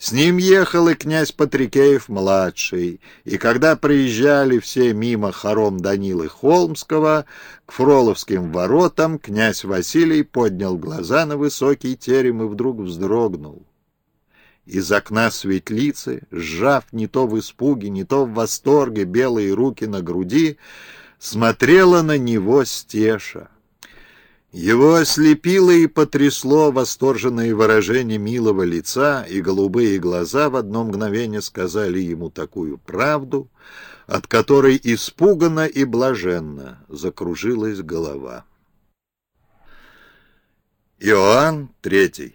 С ним ехал и князь Патрикеев-младший, и когда приезжали все мимо хором Данилы Холмского к Фроловским воротам, князь Василий поднял глаза на высокий терем и вдруг вздрогнул. Из окна светлицы, сжав не то в испуге, не то в восторге белые руки на груди, смотрела на него стеша. Его ослепило и потрясло восторженное выражение милого лица, и голубые глаза в одно мгновение сказали ему такую правду, от которой испуганно и блаженно закружилась голова. Иоанн Третий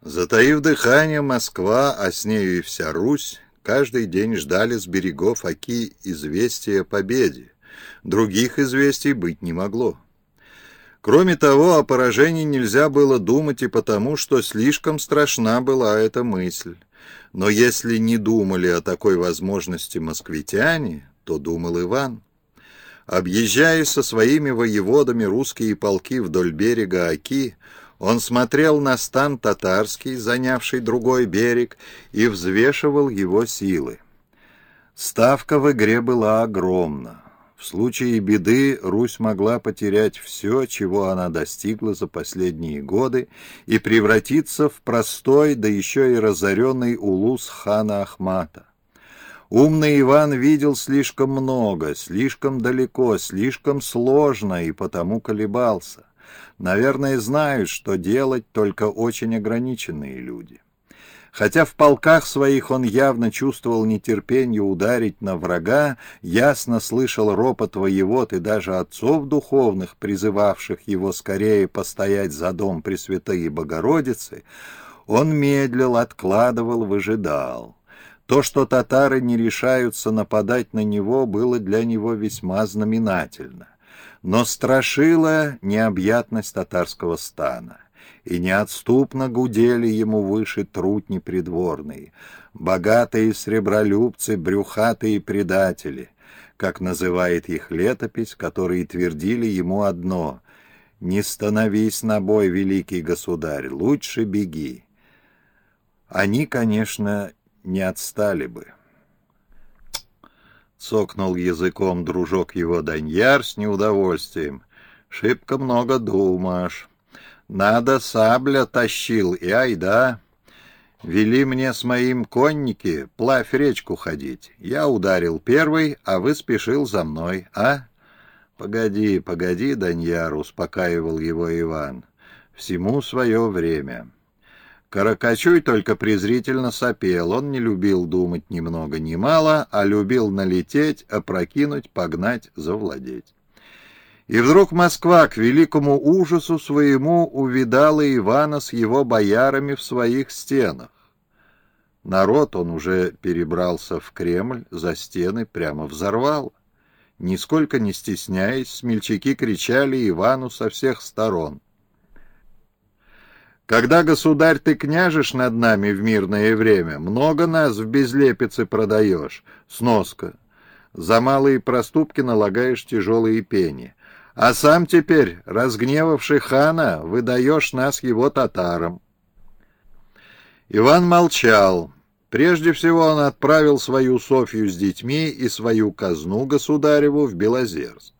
Затаив дыхание, Москва, а с нею и вся Русь, каждый день ждали с берегов Оки известия о победе. Других известий быть не могло. Кроме того, о поражении нельзя было думать и потому, что слишком страшна была эта мысль. Но если не думали о такой возможности москвитяне, то думал Иван. Объезжая со своими воеводами русские полки вдоль берега Оки, он смотрел на стан татарский, занявший другой берег, и взвешивал его силы. Ставка в игре была огромна. В случае беды Русь могла потерять все, чего она достигла за последние годы, и превратиться в простой, да еще и разоренный улус хана Ахмата. Умный Иван видел слишком много, слишком далеко, слишком сложно и потому колебался. Наверное, знают, что делать только очень ограниченные люди. Хотя в полках своих он явно чувствовал нетерпение ударить на врага, ясно слышал ропот воевод и даже отцов духовных, призывавших его скорее постоять за дом Пресвятые Богородицы, он медлил, откладывал, выжидал. То, что татары не решаются нападать на него, было для него весьма знаменательно. Но страшила необъятность татарского стана и неотступно гудели ему выше трутни придворные, богатые сребролюбцы, брюхатые предатели, как называет их летопись, которые твердили ему одно — «Не становись на бой, великий государь, лучше беги». Они, конечно, не отстали бы. Цокнул языком дружок его Даньяр с неудовольствием. «Шибко много думаешь». Надо сабля тащил, и айда. Вели мне с моим конники плавь речку ходить. Я ударил первый, а вы спешил за мной, а? Погоди, погоди, Даньяр, успокаивал его Иван. Всему свое время. Каракачуй только презрительно сопел. Он не любил думать ни много ни мало, а любил налететь, опрокинуть, погнать, завладеть. И вдруг Москва к великому ужасу своему увидала Ивана с его боярами в своих стенах. Народ он уже перебрался в Кремль, за стены прямо взорвал. Нисколько не стесняясь, смельчаки кричали Ивану со всех сторон. «Когда, государь, ты княжешь над нами в мирное время, много нас в безлепице продаешь, сноска. За малые проступки налагаешь тяжелые пени а сам теперь, разгневавший хана, выдаешь нас его татарам. Иван молчал. Прежде всего он отправил свою Софью с детьми и свою казну государеву в Белозерск.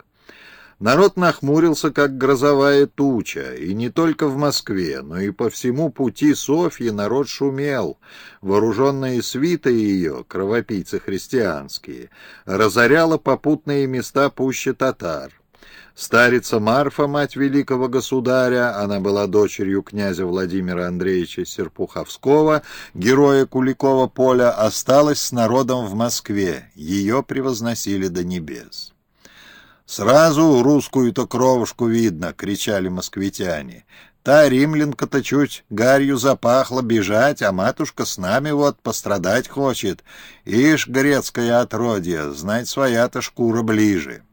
Народ нахмурился, как грозовая туча, и не только в Москве, но и по всему пути Софьи народ шумел. Вооруженные свиты ее, кровопийцы христианские, разоряла попутные места пуще татар. Старица Марфа, мать великого государя, она была дочерью князя Владимира Андреевича Серпуховского, героя Куликова поля, осталась с народом в Москве. Ее превозносили до небес. «Сразу русскую-то кровушку видно!» — кричали москвитяне. «Та римлянка-то чуть гарью запахла бежать, а матушка с нами вот пострадать хочет. Ишь, грецкое отродье, знать своя-то шкура ближе».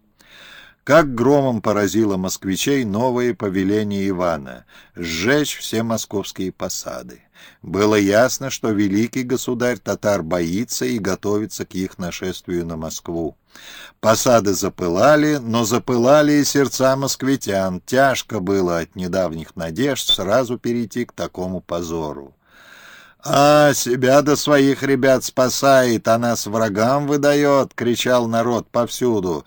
Как громом поразило москвичей новое повеление Ивана — сжечь все московские посады. Было ясно, что великий государь татар боится и готовится к их нашествию на Москву. Посады запылали, но запылали и сердца москвитян. Тяжко было от недавних надежд сразу перейти к такому позору. «А, себя до своих ребят спасает, а нас врагам выдает!» — кричал народ повсюду.